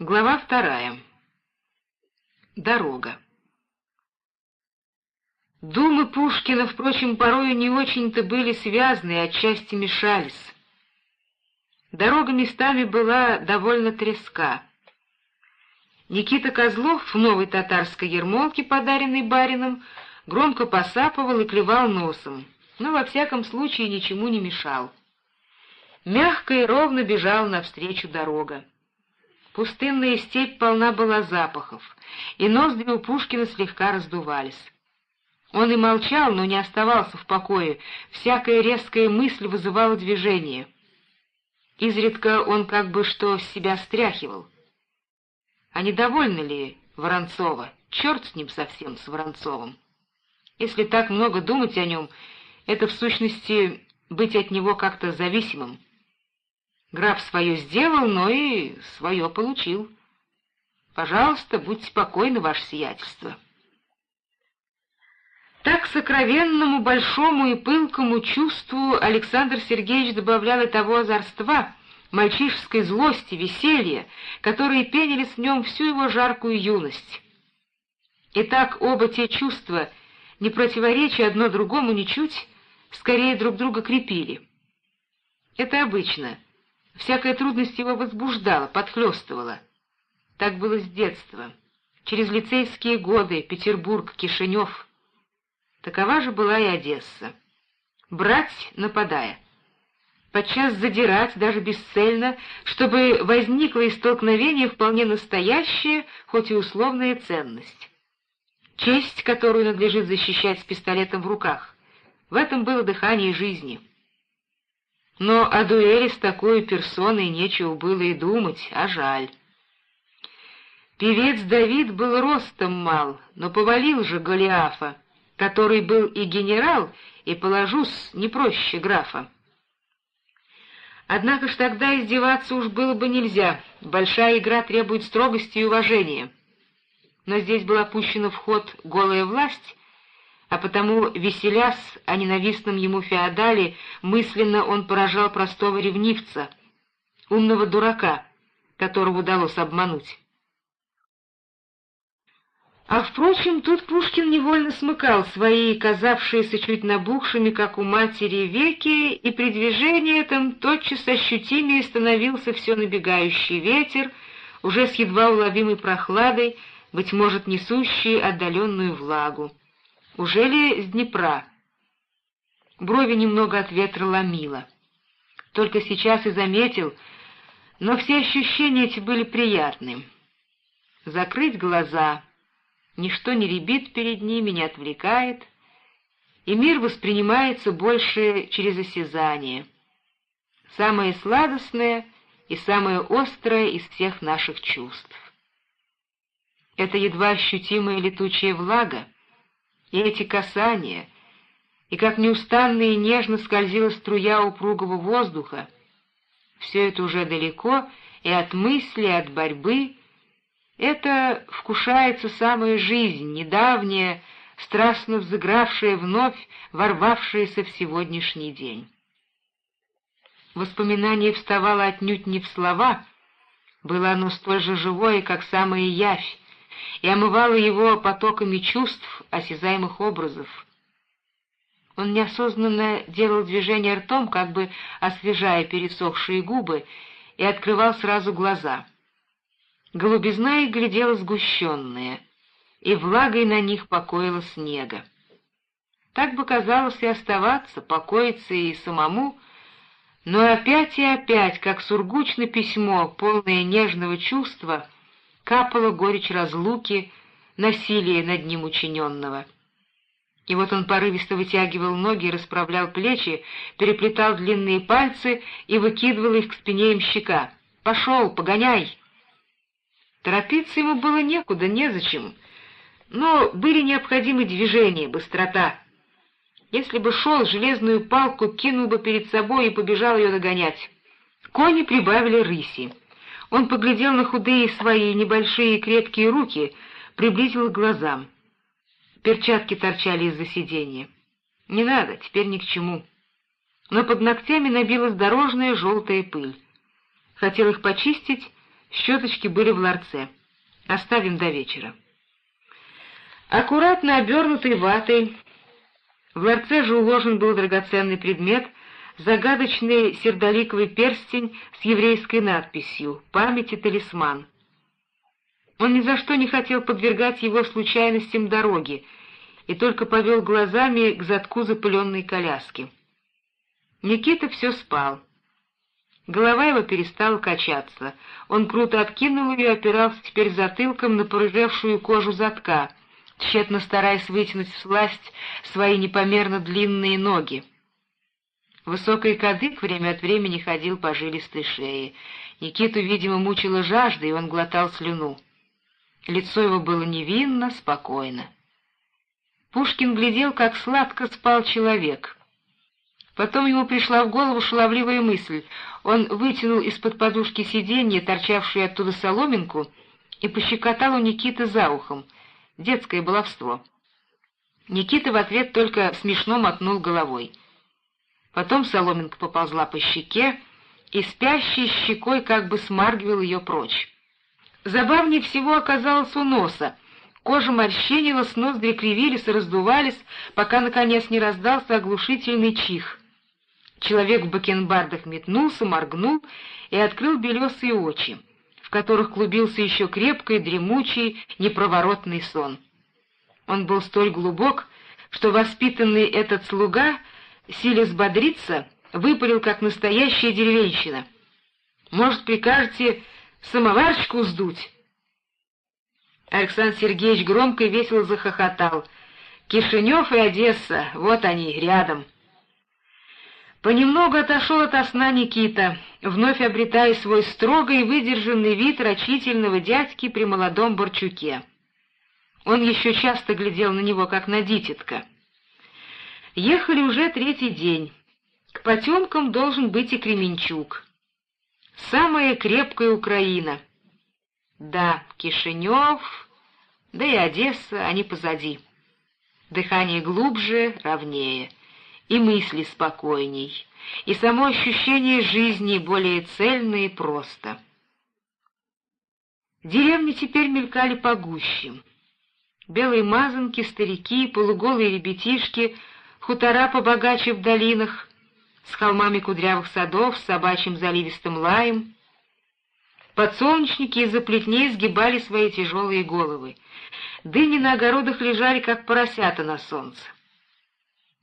Глава вторая. Дорога. Думы Пушкина, впрочем, порою не очень-то были связаны и отчасти мешались. Дорога местами была довольно треска. Никита Козлов в новой татарской ермолке, подаренной барином, громко посапывал и клевал носом, но во всяком случае ничему не мешал. Мягко и ровно бежал навстречу дорога. Пустынная степь полна была запахов, и ноздри у Пушкина слегка раздувались. Он и молчал, но не оставался в покое, всякая резкая мысль вызывала движение. Изредка он как бы что с себя стряхивал. А недовольны ли Воронцова? Черт с ним совсем, с Воронцовым. Если так много думать о нем, это в сущности быть от него как-то зависимым. Граф свое сделал, но и свое получил. Пожалуйста, будьте спокойны, ваше сиятельство. Так сокровенному, большому и пылкому чувству Александр Сергеевич добавлял и того озорства, мальчишеской злости, веселья, которые пенились в нем всю его жаркую юность. И так оба те чувства, не противоречия одно другому ничуть, скорее друг друга крепили. Это обычно. Всякая трудность его возбуждала, подхлестывала. Так было с детства. Через лицейские годы Петербург, Кишинев — Такова же была и Одесса. Брать, нападая. Подчас задирать, даже бесцельно, чтобы возникла из столкновения вполне настоящая, хоть и условная ценность. Честь, которую надлежит защищать с пистолетом в руках. В этом было дыхание жизни. Но о дуэли с такой персоной нечего было и думать, а жаль. Певец Давид был ростом мал, но повалил же Голиафа, который был и генерал, и, положусь, не проще графа. Однако ж тогда издеваться уж было бы нельзя, большая игра требует строгости и уважения. Но здесь была пущена в ход голая власть, а потому, веселясь о ненавистном ему феодале, мысленно он поражал простого ревнивца, умного дурака, которого удалось обмануть. А, впрочем, тут Пушкин невольно смыкал свои, казавшиеся чуть набухшими, как у матери, веки, и при движении этом тотчас ощутимее становился все набегающий ветер, уже с едва уловимой прохладой, быть может, несущий отдаленную влагу. Уже ли с Днепра? Брови немного от ветра ломило. Только сейчас и заметил, но все ощущения эти были приятны. Закрыть глаза — ничто не ребит перед ними, не отвлекает, и мир воспринимается больше через осязание. Самое сладостное и самое острое из всех наших чувств. Это едва ощутимая летучая влага, и эти касания, и как неустанно и нежно скользила струя упругого воздуха, все это уже далеко и от мысли, и от борьбы, это вкушается самая жизнь, недавняя, страстно взыгравшая вновь, ворвавшаяся в сегодняшний день. Воспоминание вставало отнюдь не в слова, было оно столь же живое, как самая явь, и омывало его потоками чувств, осязаемых образов. Он неосознанно делал движение ртом, как бы освежая пересохшие губы, и открывал сразу глаза — Голубизна их глядела сгущенная, и влагой на них покоила снега. Так бы казалось и оставаться, покоиться и самому, но опять и опять, как сургучное письмо, полное нежного чувства, капала горечь разлуки, насилия над ним учиненного. И вот он порывисто вытягивал ноги, расправлял плечи, переплетал длинные пальцы и выкидывал их к спине имщика. «Пошел, погоняй!» Торопиться ему было некуда, незачем, но были необходимы движения, быстрота. Если бы шел, железную палку кинул бы перед собой и побежал ее догонять. Кони прибавили рыси. Он поглядел на худые свои небольшие крепкие руки, приблизил к глазам. Перчатки торчали из-за сиденья. Не надо, теперь ни к чему. Но под ногтями набилась дорожная желтая пыль. Хотел их почистить, Щеточки были в ларце. Оставим до вечера. Аккуратно обернутый ватой, в ларце же уложен был драгоценный предмет, загадочный сердоликовый перстень с еврейской надписью «Память и талисман». Он ни за что не хотел подвергать его случайностям дороги и только повел глазами к задку запыленной коляски. Никита все спал. Голова его перестала качаться. Он круто откинул ее и опирался теперь затылком на порыжевшую кожу задка — тщетно стараясь вытянуть в сласть свои непомерно длинные ноги. Высокий кадык время от времени ходил по жилистой шее. Никиту, видимо, мучила жажда, и он глотал слюну. Лицо его было невинно, спокойно. Пушкин глядел, как сладко спал человек. Потом ему пришла в голову шаловливая мысль. Он вытянул из-под подушки сиденья, торчавшую оттуда соломинку, и пощекотал у Никиты за ухом — детское баловство. Никита в ответ только смешно мотнул головой. Потом соломинка поползла по щеке, и спящей щекой как бы смаргивал ее прочь. Забавнее всего оказалось у носа. Кожа морщинилась, ноздри кривились и раздувались, пока, наконец, не раздался оглушительный чих. Человек в бакенбардах метнулся, моргнул и открыл белесые очи которых клубился еще крепкий, дремучий, непроворотный сон. Он был столь глубок, что воспитанный этот слуга, силясь бодриться, выпалил, как настоящая деревенщина. «Может, прикажете самоварчику сдуть?» Александр Сергеевич громко и весело захохотал. «Кишинев и Одесса, вот они, рядом». Понемногу отошел от сна Никита, вновь обретая свой строгий и выдержанный вид рачительного дядьки при молодом Борчуке. Он еще часто глядел на него, как на дитятка. Ехали уже третий день. К потемкам должен быть и Кременчук. Самая крепкая Украина. Да, Кишинев, да и Одесса, они позади. Дыхание глубже, ровнее — и мысли спокойней, и само ощущение жизни более цельно и просто. Деревни теперь мелькали погуще. Белые мазанки, старики, полуголые ребятишки, хутора побогаче в долинах, с холмами кудрявых садов, с собачьим заливистым лаем. Подсолнечники из-за плетней сгибали свои тяжелые головы. Дыни на огородах лежали, как поросята на солнце.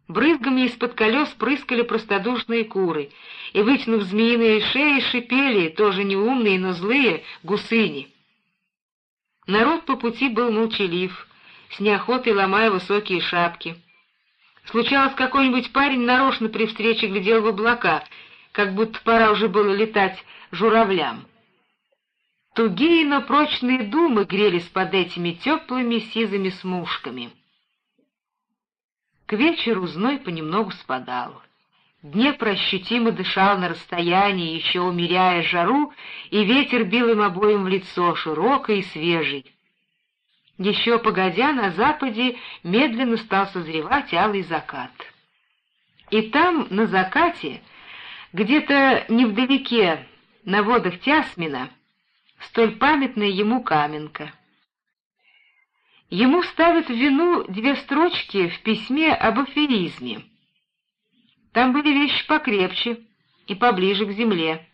Брызгами из-под колес прыскали простодушные куры, и, вытянув змеиные шеи, шипели, тоже неумные, но злые, гусыни. Народ по пути был молчалив, с неохотой ломая высокие шапки. Случалось, какой-нибудь парень нарочно при встрече глядел в облака, как будто пора уже было летать журавлям. Тугие, но прочные думы грелись под этими теплыми сизыми смушками. К вечеру зной понемногу спадал. Днепр ощутимо дышал на расстоянии, еще умеряя жару, и ветер бил им обоим в лицо, широкий и свежий. Еще погодя, на западе медленно стал созревать алый закат. И там, на закате, где-то невдалеке, на водах Тясмина, столь памятная ему каменка — Ему ставят в вину две строчки в письме об аферизме. Там были вещи покрепче и поближе к земле.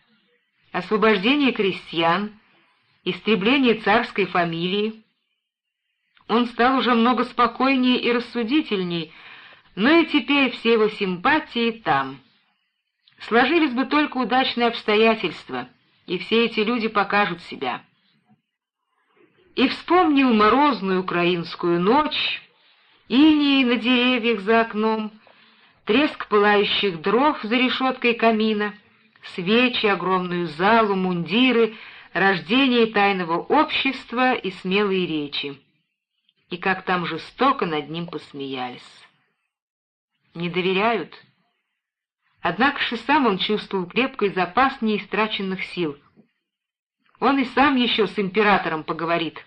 Освобождение крестьян, истребление царской фамилии. Он стал уже много спокойнее и рассудительней, но и теперь все его симпатии там. Сложились бы только удачные обстоятельства, и все эти люди покажут себя и вспомнил морозную украинскую ночь, иней на деревьях за окном, треск пылающих дров за решеткой камина, свечи, огромную залу, мундиры, рождение тайного общества и смелые речи. И как там жестоко над ним посмеялись. Не доверяют. Однако же сам он чувствовал крепкий запас неистраченных сил. Он и сам еще с императором поговорит.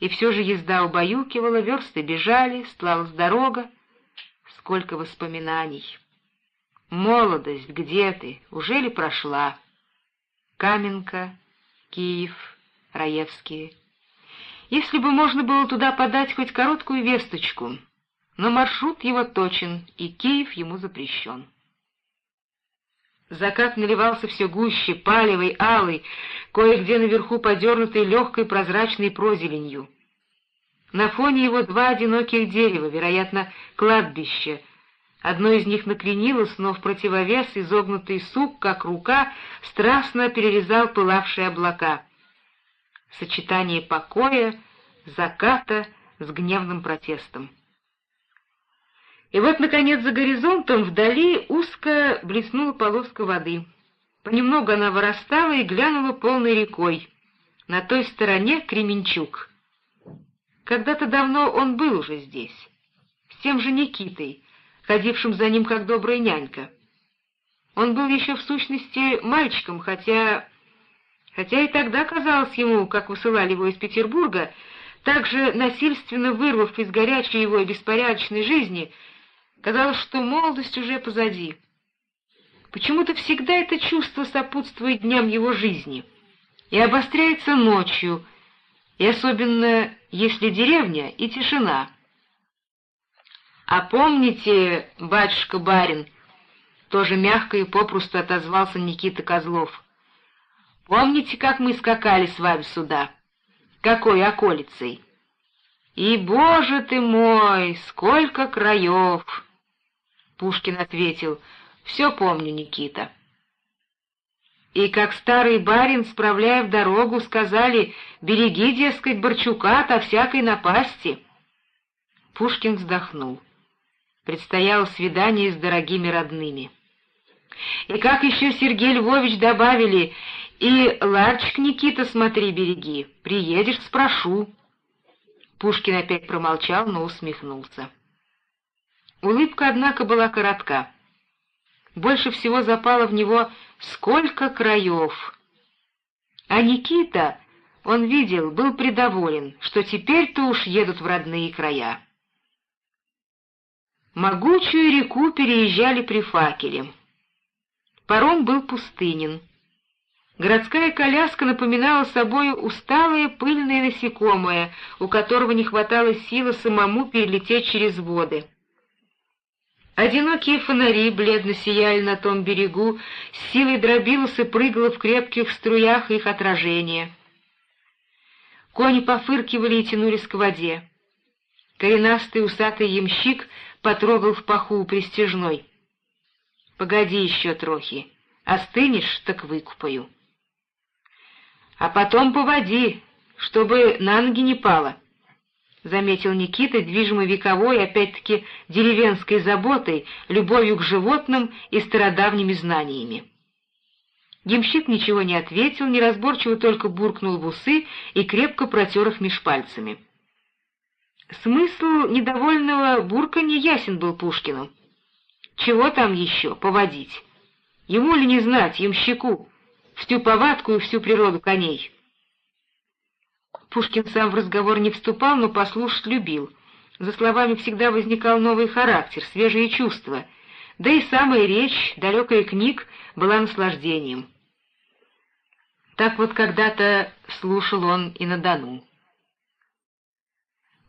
И все же езда убаюкивала, версты бежали, стлалась дорога. Сколько воспоминаний! Молодость, где ты? Уже ли прошла? Каменка, Киев, Раевские. Если бы можно было туда подать хоть короткую весточку, но маршрут его точен, и Киев ему запрещен. Закат наливался все гуще, палевый, алый, кое-где наверху подернутый легкой прозрачной прозеленью. На фоне его два одиноких дерева, вероятно, кладбище. Одно из них накренилось, но в противовес изогнутый сук, как рука, страстно перерезал пылавшие облака. Сочетание покоя, заката с гневным протестом. И вот, наконец, за горизонтом вдали узко блеснула полоска воды. Понемногу она вырастала и глянула полной рекой. На той стороне Кременчук. Когда-то давно он был уже здесь, с тем же Никитой, ходившим за ним как добрая нянька. Он был еще в сущности мальчиком, хотя... Хотя и тогда казалось ему, как высылали его из Петербурга, также насильственно вырвав из горячей его и беспорядочной жизни, Казалось, что молодость уже позади. Почему-то всегда это чувство сопутствует дням его жизни и обостряется ночью, и особенно если деревня и тишина. «А помните, батюшка-барин?» Тоже мягко и попросту отозвался Никита Козлов. «Помните, как мы скакали с вами сюда? Какой околицей?» «И, боже ты мой, сколько краев!» Пушкин ответил, «Все помню, Никита». И как старый барин, справляя в дорогу, сказали, «Береги, дескать, Борчука от всякой напасти». Пушкин вздохнул. Предстояло свидание с дорогими родными. И как еще Сергей Львович добавили, «И ларчик, Никита, смотри, береги, приедешь, спрошу». Пушкин опять промолчал, но усмехнулся. Улыбка, однако, была коротка. Больше всего запало в него «Сколько краев!» А Никита, он видел, был предоволен, что теперь-то уж едут в родные края. Могучую реку переезжали при факеле. Паром был пустынен. Городская коляска напоминала собой усталое пыльное насекомое, у которого не хватало силы самому перелететь через воды. Одинокие фонари бледно сияли на том берегу, с силой дробилось и прыгало в крепких струях их отражение. Кони пофыркивали и тянулись к воде. Коренастый усатый ямщик потрогал в паху пристежной. — Погоди еще трохи, остынешь, так выкупаю. — А потом поводи, чтобы на ноги не пало. —— заметил Никита, движимый вековой, опять-таки, деревенской заботой, любовью к животным и стародавними знаниями. Ямщик ничего не ответил, неразборчиво только буркнул в усы и крепко протер их меж пальцами. Смысл недовольного бурка не ясен был Пушкину. Чего там еще поводить? Ему ли не знать, ямщику, всю повадку и всю природу коней? Пушкин сам в разговор не вступал, но послушать любил. За словами всегда возникал новый характер, свежие чувства, да и самая речь, далекая книг, была наслаждением. Так вот когда-то слушал он и на Дону.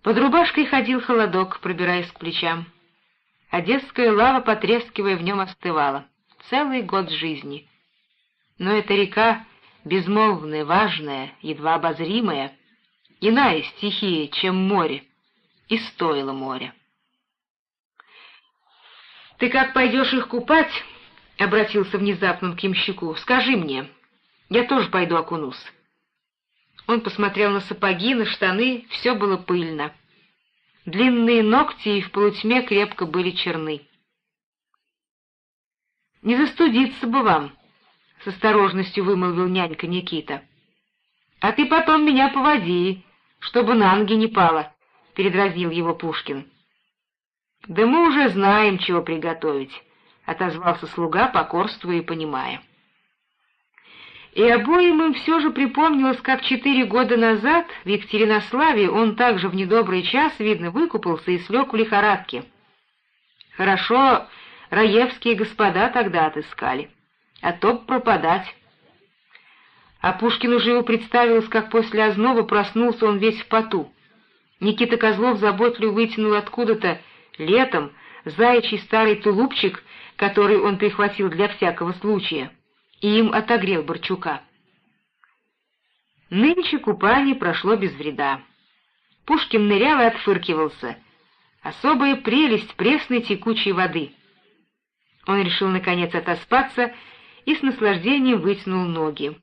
Под рубашкой ходил холодок, пробираясь к плечам. Одесская лава, потрескивая, в нем остывала. Целый год жизни. Но эта река, безмолвная, важная, едва обозримая, иная стихия, чем море, и стоило море. «Ты как пойдешь их купать?» — обратился внезапно к ямщику. «Скажи мне, я тоже пойду окунусь». Он посмотрел на сапоги, на штаны, все было пыльно. Длинные ногти и в полутьме крепко были черны. «Не застудиться бы вам», — с осторожностью вымолвил нянька Никита. «А ты потом меня поводи, чтобы на ноги не пало», — передразнил его Пушкин. «Да мы уже знаем, чего приготовить», — отозвался слуга, покорствуя и понимая. И обоим им все же припомнилось, как четыре года назад в Екатеринославе он также в недобрый час, видно, выкупался и слег в лихорадке. Хорошо, раевские господа тогда отыскали, а то пропадать. а Пушкину живо представилось, как после озноба проснулся он весь в поту. Никита Козлов заботливо вытянул откуда-то летом заячий старый тулупчик, который он прихватил для всякого случая, и им отогрел Борчука. Нынче купание прошло без вреда. Пушкин нырял и отфыркивался. Особая прелесть пресной текучей воды. Он решил, наконец, отоспаться и с наслаждением вытянул ноги.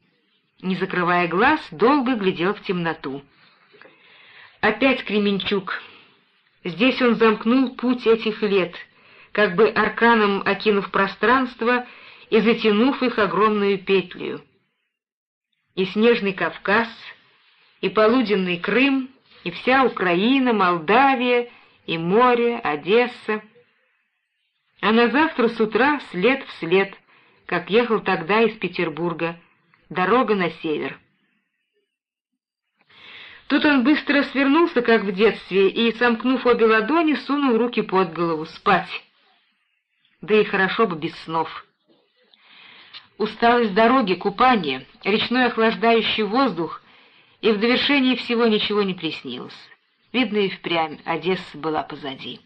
Не закрывая глаз, долго глядел в темноту. Опять Кременчук. Здесь он замкнул путь этих лет, как бы арканом окинув пространство и затянув их огромную петлю. И снежный Кавказ, и полуденный Крым, и вся Украина, Молдавия, и море, Одесса. А на завтра с утра след в след, как ехал тогда из Петербурга, дорога на север. Тут он быстро свернулся, как в детстве, и, сомкнув обе ладони, сунул руки под голову. Спать. Да и хорошо бы без снов. Усталость дороги, купание, речной охлаждающий воздух, и в довершении всего ничего не приснилось. Видно, и впрямь Одесса была позади.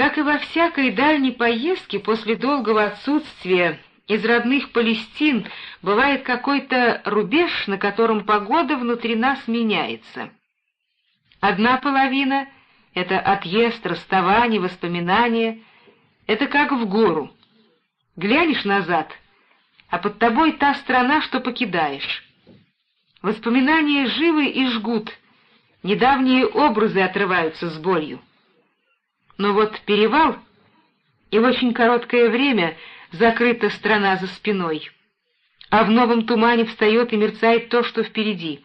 Как и во всякой дальней поездке после долгого отсутствия из родных Палестин бывает какой-то рубеж, на котором погода внутри нас меняется. Одна половина — это отъезд, расставание, воспоминания. Это как в гору. Глянешь назад, а под тобой та страна, что покидаешь. Воспоминания живы и жгут, недавние образы отрываются с болью. Но вот перевал, и в очень короткое время — закрыта страна за спиной, а в новом тумане встает и мерцает то, что впереди.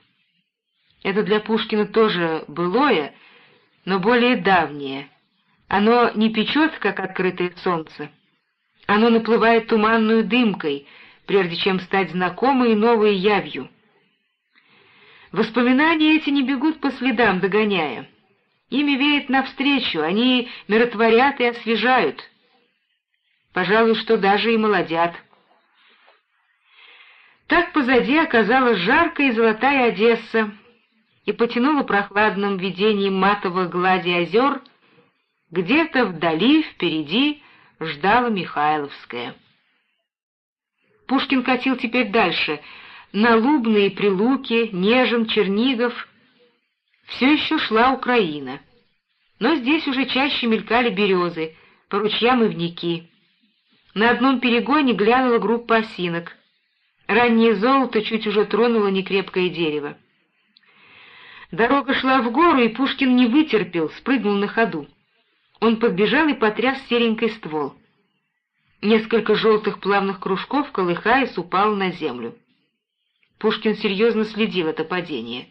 Это для Пушкина тоже былое, но более давнее. Оно не печет, как открытое солнце. Оно наплывает туманную дымкой, прежде чем стать знакомой и новой явью. Воспоминания эти не бегут по следам, догоняя. Ими веет навстречу, они миротворят и освежают — пожалуй, что даже и молодят. Так позади оказалась жаркая золотая Одесса и потянула прохладным видением матовой глади озер, где-то вдали, впереди, ждала Михайловская. Пушкин катил теперь дальше, на Лубные Прилуки, Нежин, Чернигов. Все еще шла Украина. Но здесь уже чаще мелькали березы, по ручьям и вники. На одном перегоне глянула группа осинок. Раннее золото чуть уже тронуло некрепкое дерево. Дорога шла в гору, и Пушкин не вытерпел, спрыгнул на ходу. Он подбежал и потряс серенький ствол. Несколько желтых плавных кружков, колыхаясь, упал на землю. Пушкин серьезно следил это падение.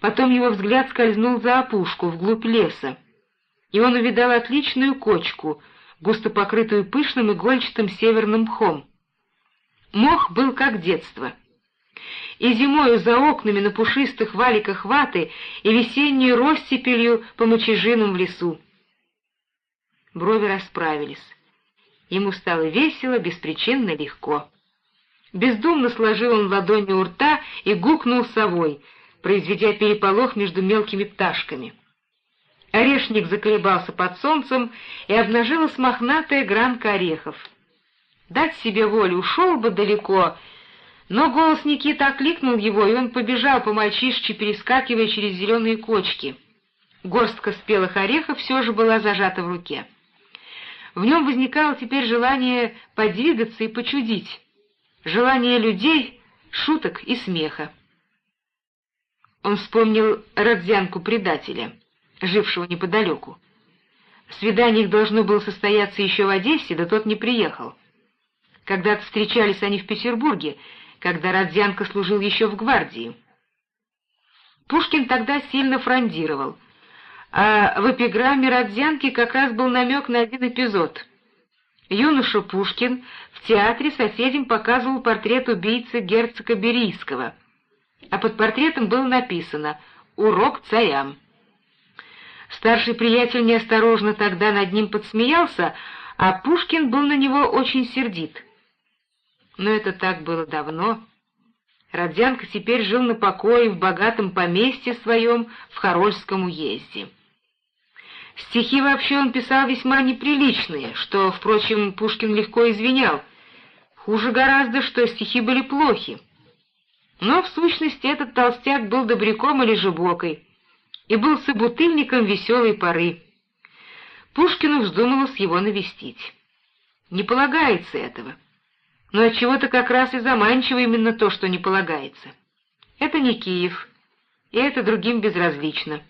Потом его взгляд скользнул за опушку, вглубь леса, и он увидал отличную кочку — густо покрытую пышным игольчатым северным мхом. Мох был как детство. И зимою за окнами на пушистых валиках ваты, и весенней ростепелью по мочежинам в лесу. Брови расправились. Ему стало весело, беспричинно легко. Бездумно сложил он ладони у рта и гукнул совой, произведя переполох между мелкими пташками. Орешник заколебался под солнцем, и обнажилась мохнатая гранка орехов. Дать себе волю ушел бы далеко, но голос Никиты окликнул его, и он побежал по мальчишке, перескакивая через зеленые кочки. Горстка спелых орехов все же была зажата в руке. В нем возникало теперь желание подвигаться и почудить, желание людей, шуток и смеха. Он вспомнил Родзянку предателя — жившего неподалеку. Свидание их должно было состояться еще в Одессе, да тот не приехал. Когда-то встречались они в Петербурге, когда Родзянко служил еще в гвардии. Пушкин тогда сильно фрондировал, а в эпиграмме Родзянки как раз был намек на один эпизод. Юноша Пушкин в театре соседям показывал портрет убийцы герцога Берийского, а под портретом было написано «Урок царям». Старший приятель неосторожно тогда над ним подсмеялся, а Пушкин был на него очень сердит. Но это так было давно. Родзянко теперь жил на покое в богатом поместье своем в Харольском уезде. Стихи вообще он писал весьма неприличные, что, впрочем, Пушкин легко извинял. Хуже гораздо, что стихи были плохи. Но, в сущности, этот толстяк был добряком или жебокой и был собутыльником веселой поры. Пушкину вздумалось его навестить. Не полагается этого. Но от чего то как раз и заманчиво именно то, что не полагается. Это не Киев, и это другим безразлично.